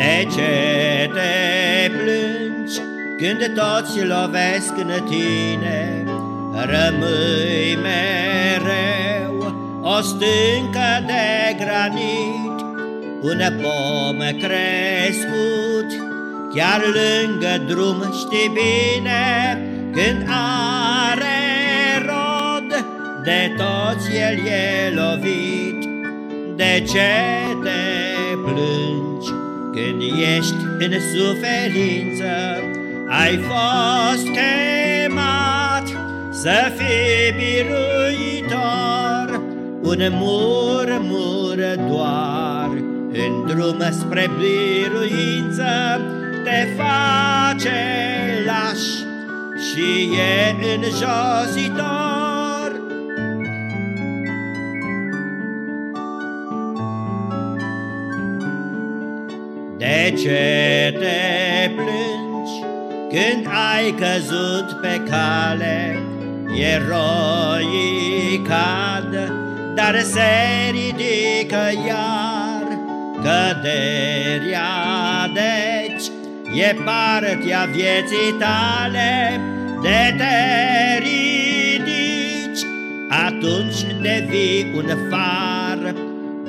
De ce te plângi când toți lovesc în tine? Rămâi mereu o stâncă de granit, un pom crescut, chiar lângă drum știi bine, când are rod, de toți el e lovit. De ce te plângi când ești în suferință? Ai fost chemat să fii biruitor, un murmur doar în drum spre biruință te face laș și e înjositor. De ce te plângi când ai căzut pe cale? Eroii cad, dar se ridică iar Căderea, deci, e partea vieții tale De te ridici, atunci devii un far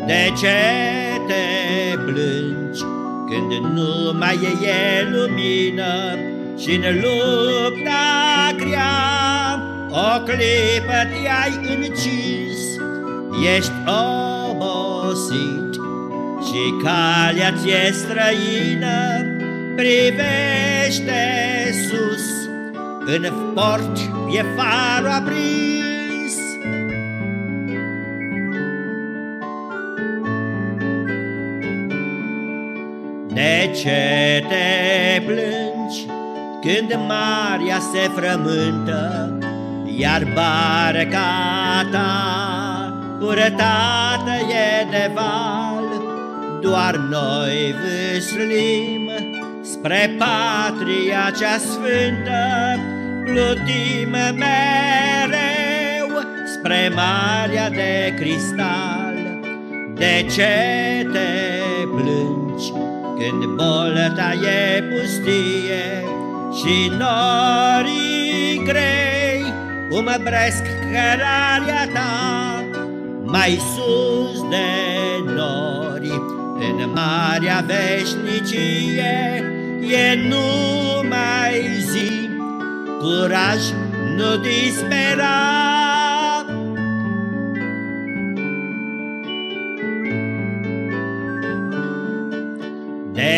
De ce te plângi? Când nu mai e lumină și în lupta grea O clipă te-ai încins, ești obosit Și calea ți-e străină, privește sus. În port e farul aprins De ce te plângi când marea se frământă, Iar barca ta purătată e de val? Doar noi vâslim spre patria cea sfântă, Plutim mereu spre marea de cristal. De ce te plângi? Când bolta e pustie și norii grei. Umăbresc cărarea ta mai sus de nori. În marea veșnicie e numai zi. Curaj, nu dispera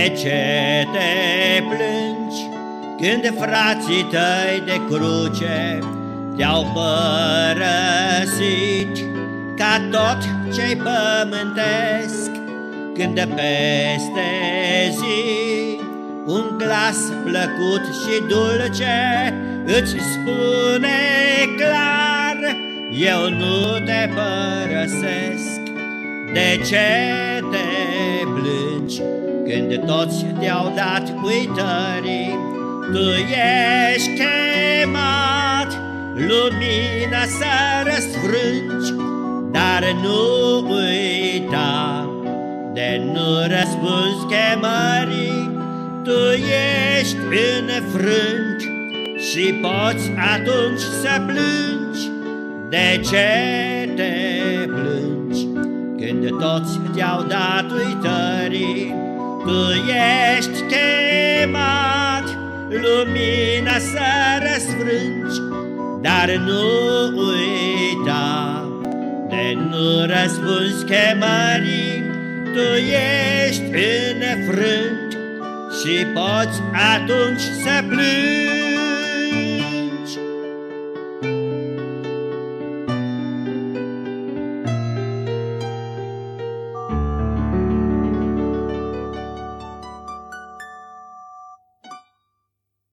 De ce te plângi când frații tăi de cruce te-au părăsit ca tot ce-i pământesc când peste zi un glas plăcut și dulce îți spune clar eu nu te părăsesc. De ce te plângi când toți te-au dat uitării? Tu ești chemat lumina să răsfrângi Dar nu uita de nu răspuns chemării Tu ești înfrânt și poți atunci să plângi De ce te plângi? Când toți te-au dat uitării, Tu ești chemat, lumina să răsfrângi, Dar nu uita de nu răspuns chemării, Tu ești înfrânt și poți atunci să plângi.